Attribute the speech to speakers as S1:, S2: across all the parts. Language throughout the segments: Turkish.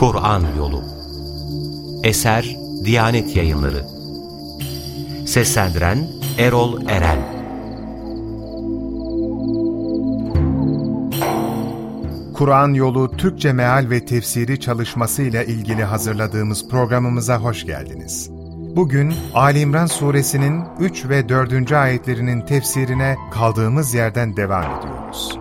S1: Kur'an Yolu Eser Diyanet Yayınları Seslendiren Erol Eren
S2: Kur'an Yolu Türkçe Meal ve Tefsiri çalışması ile ilgili hazırladığımız programımıza hoş geldiniz. Bugün Ali İmran suresinin 3 ve 4. ayetlerinin tefsirine kaldığımız yerden devam ediyoruz.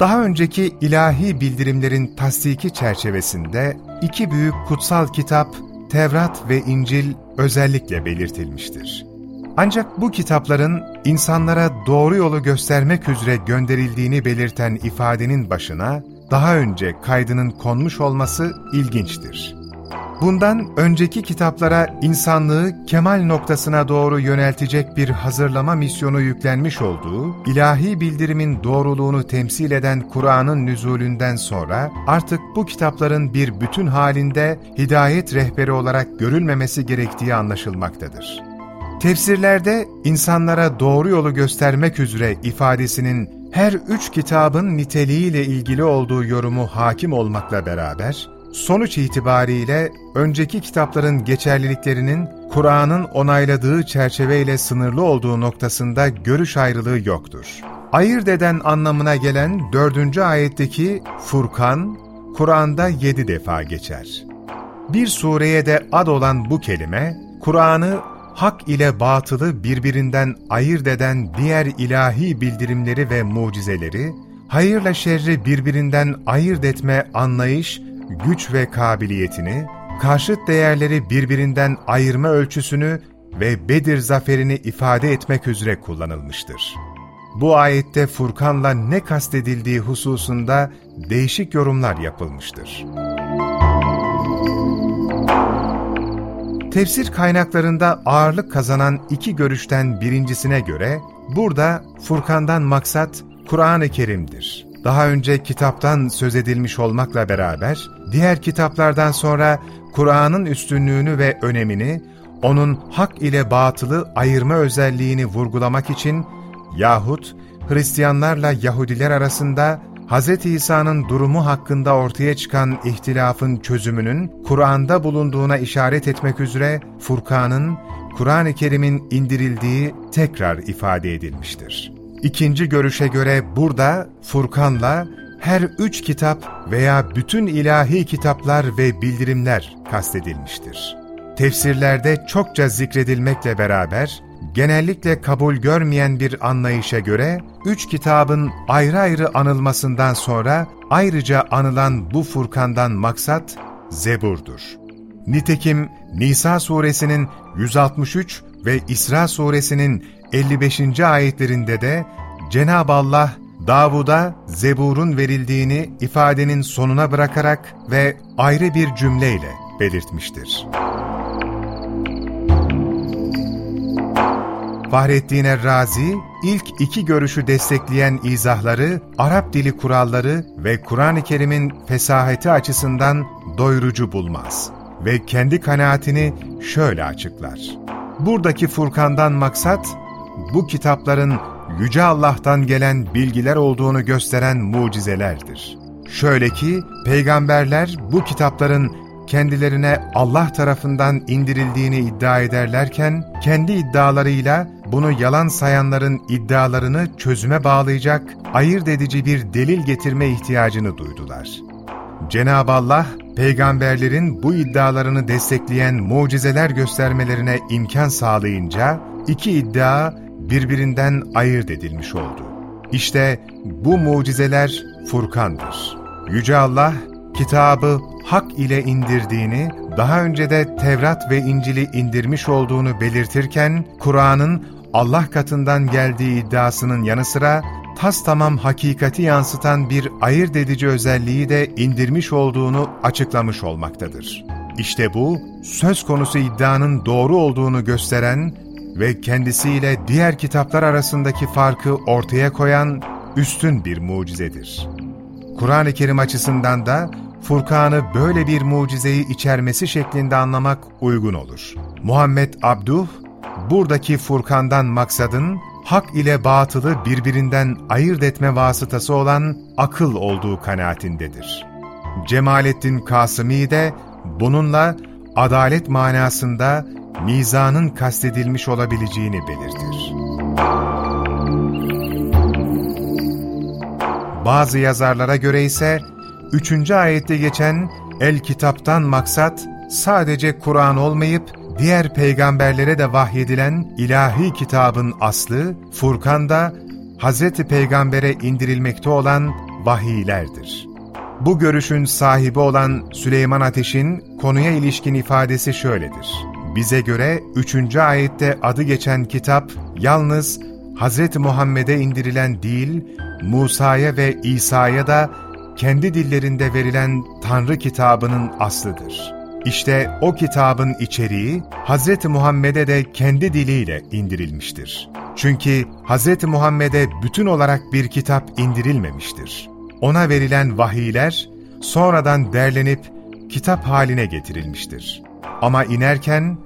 S2: Daha önceki ilahi bildirimlerin tasdiki çerçevesinde iki büyük kutsal kitap, Tevrat ve İncil özellikle belirtilmiştir. Ancak bu kitapların insanlara doğru yolu göstermek üzere gönderildiğini belirten ifadenin başına daha önce kaydının konmuş olması ilginçtir. Bundan önceki kitaplara insanlığı kemal noktasına doğru yöneltecek bir hazırlama misyonu yüklenmiş olduğu, ilahi bildirimin doğruluğunu temsil eden Kur'an'ın nüzulünden sonra artık bu kitapların bir bütün halinde hidayet rehberi olarak görülmemesi gerektiği anlaşılmaktadır. Tefsirlerde insanlara doğru yolu göstermek üzere ifadesinin her üç kitabın niteliğiyle ilgili olduğu yorumu hakim olmakla beraber, sonuç itibariyle önceki kitapların geçerliliklerinin Kur'an'ın onayladığı çerçeveyle sınırlı olduğu noktasında görüş ayrılığı yoktur. Ayırt eden anlamına gelen dördüncü ayetteki Furkan, Kur'an'da yedi defa geçer. Bir sureye de ad olan bu kelime, Kur'an'ı hak ile batılı birbirinden ayırt eden diğer ilahi bildirimleri ve mucizeleri, hayırla şerri birbirinden ayırt etme anlayış, güç ve kabiliyetini, karşıt değerleri birbirinden ayırma ölçüsünü ve Bedir zaferini ifade etmek üzere kullanılmıştır. Bu ayette Furkan'la ne kastedildiği hususunda değişik yorumlar yapılmıştır. Tefsir kaynaklarında ağırlık kazanan iki görüşten birincisine göre, burada Furkan'dan maksat Kur'an-ı Kerim'dir. Daha önce kitaptan söz edilmiş olmakla beraber, diğer kitaplardan sonra Kur'an'ın üstünlüğünü ve önemini, onun hak ile batılı ayırma özelliğini vurgulamak için yahut Hristiyanlarla Yahudiler arasında Hz. İsa'nın durumu hakkında ortaya çıkan ihtilafın çözümünün Kur'an'da bulunduğuna işaret etmek üzere Furkan'ın, Kur'an-ı Kerim'in indirildiği tekrar ifade edilmiştir. İkinci görüşe göre burada Furkan'la her üç kitap veya bütün ilahi kitaplar ve bildirimler kastedilmiştir. Tefsirlerde çokça zikredilmekle beraber, genellikle kabul görmeyen bir anlayışa göre, üç kitabın ayrı ayrı anılmasından sonra ayrıca anılan bu Furkan'dan maksat Zebur'dur. Nitekim Nisa suresinin 163 ve İsra suresinin 55. ayetlerinde de Cenab-ı Allah Davud'a Zebur'un verildiğini ifadenin sonuna bırakarak ve ayrı bir cümleyle belirtmiştir. Fahrettin Razi, ilk iki görüşü destekleyen izahları, Arap dili kuralları ve Kur'an-ı Kerim'in fesaheti açısından doyurucu bulmaz ve kendi kanaatini şöyle açıklar. Buradaki Furkan'dan maksat, bu kitapların Yüce Allah'tan gelen bilgiler olduğunu gösteren mucizelerdir. Şöyle ki, peygamberler bu kitapların kendilerine Allah tarafından indirildiğini iddia ederlerken, kendi iddialarıyla bunu yalan sayanların iddialarını çözüme bağlayacak, ayırt edici bir delil getirme ihtiyacını duydular. Cenab-ı Allah, peygamberlerin bu iddialarını destekleyen mucizeler göstermelerine imkan sağlayınca, iki iddia birbirinden ayırt edilmiş oldu. İşte bu mucizeler Furkan'dır. Yüce Allah, kitabı hak ile indirdiğini, daha önce de Tevrat ve İncil'i indirmiş olduğunu belirtirken, Kur'an'ın Allah katından geldiği iddiasının yanı sıra, tas tamam hakikati yansıtan bir ayırt edici özelliği de indirmiş olduğunu açıklamış olmaktadır. İşte bu, söz konusu iddianın doğru olduğunu gösteren ve kendisiyle diğer kitaplar arasındaki farkı ortaya koyan üstün bir mucizedir. Kur'an-ı Kerim açısından da Furkan'ı böyle bir mucizeyi içermesi şeklinde anlamak uygun olur. Muhammed Abduh, buradaki Furkan'dan maksadın hak ile batılı birbirinden ayırt etme vasıtası olan akıl olduğu kanaatindedir. Cemalettin Kasımi de bununla adalet manasında mizanın kastedilmiş olabileceğini belirtir. Bazı yazarlara göre ise 3. ayette geçen el kitaptan maksat sadece Kur'an olmayıp diğer peygamberlere de vahyedilen ilahi kitabın aslı Furkan'da Hz. Peygamber'e indirilmekte olan vahiylerdir. Bu görüşün sahibi olan Süleyman Ateş'in konuya ilişkin ifadesi şöyledir. Bize göre 3. ayette adı geçen kitap yalnız Hz. Muhammed'e indirilen değil, Musa'ya ve İsa'ya da kendi dillerinde verilen Tanrı kitabının aslıdır. İşte o kitabın içeriği Hz. Muhammed'e de kendi diliyle indirilmiştir. Çünkü Hz. Muhammed'e bütün olarak bir kitap indirilmemiştir. Ona verilen vahiyler sonradan derlenip kitap haline getirilmiştir. Ama inerken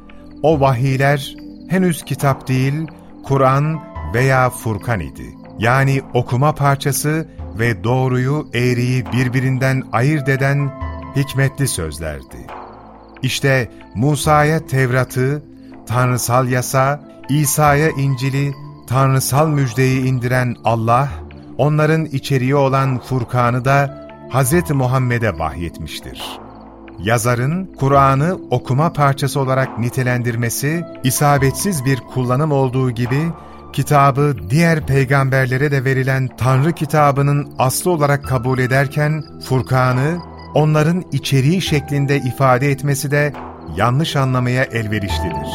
S2: o vahiyler henüz kitap değil, Kur'an veya Furkan idi. Yani okuma parçası ve doğruyu, eğriyi birbirinden ayırt eden hikmetli sözlerdi. İşte Musa'ya Tevrat'ı, tanrısal yasa, İsa'ya İncil'i, tanrısal müjdeyi indiren Allah, onların içeriği olan Furkan'ı da Hz. Muhammed'e vahyetmiştir. Yazarın Kur'an'ı okuma parçası olarak nitelendirmesi, isabetsiz bir kullanım olduğu gibi, kitabı diğer peygamberlere de verilen Tanrı kitabının aslı olarak kabul ederken, Furkan'ı onların içeriği şeklinde ifade etmesi de yanlış anlamaya elverişlidir.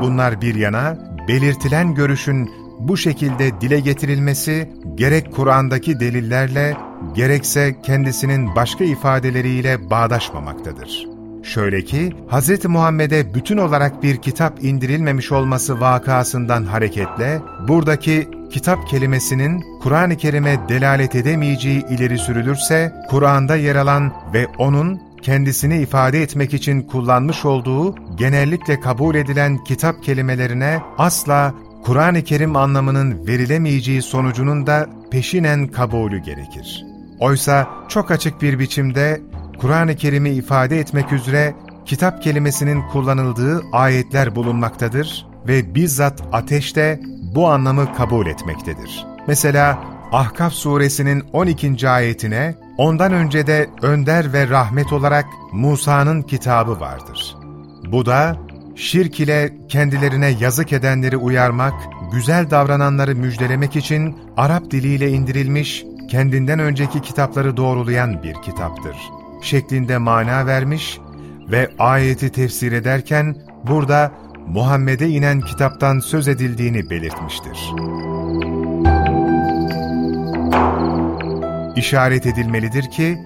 S2: Bunlar bir yana, belirtilen görüşün bu şekilde dile getirilmesi gerek Kur'an'daki delillerle gerekse kendisinin başka ifadeleriyle bağdaşmamaktadır. Şöyle ki, Hz. Muhammed'e bütün olarak bir kitap indirilmemiş olması vakasından hareketle, buradaki kitap kelimesinin Kur'an-ı Kerim'e delalet edemeyeceği ileri sürülürse, Kur'an'da yer alan ve onun kendisini ifade etmek için kullanmış olduğu genellikle kabul edilen kitap kelimelerine asla Kur'an-ı Kerim anlamının verilemeyeceği sonucunun da peşinen kabulü gerekir. Oysa çok açık bir biçimde Kur'an-ı Kerim'i ifade etmek üzere kitap kelimesinin kullanıldığı ayetler bulunmaktadır ve bizzat ateş de bu anlamı kabul etmektedir. Mesela Ahkaf suresinin 12. ayetine ondan önce de önder ve rahmet olarak Musa'nın kitabı vardır. Bu da şirk ile kendilerine yazık edenleri uyarmak, güzel davrananları müjdelemek için Arap diliyle indirilmiş, kendinden önceki kitapları doğrulayan bir kitaptır. Şeklinde mana vermiş ve ayeti tefsir ederken burada Muhammed'e inen kitaptan söz edildiğini belirtmiştir. İşaret edilmelidir ki,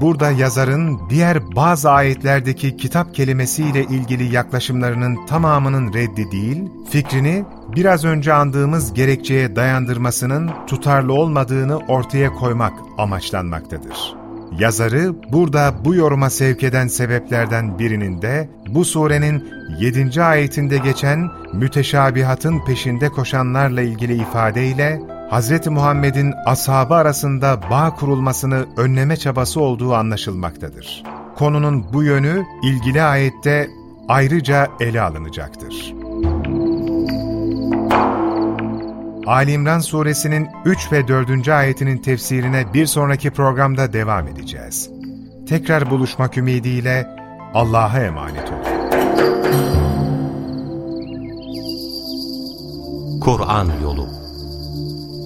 S2: burada yazarın diğer bazı ayetlerdeki kitap kelimesiyle ilgili yaklaşımlarının tamamının reddi değil, fikrini biraz önce andığımız gerekçeye dayandırmasının tutarlı olmadığını ortaya koymak amaçlanmaktadır. Yazarı burada bu yoruma sevk eden sebeplerden birinin de bu surenin 7. ayetinde geçen müteşabihatın peşinde koşanlarla ilgili ifadeyle Hz. Muhammed'in ashabı arasında bağ kurulmasını önleme çabası olduğu anlaşılmaktadır. Konunun bu yönü ilgili ayette ayrıca ele alınacaktır. Ali İmran suresinin 3 ve 4. ayetinin tefsirine bir sonraki programda devam edeceğiz. Tekrar buluşmak ümidiyle Allah'a emanet olun.
S1: Kur'an Yolu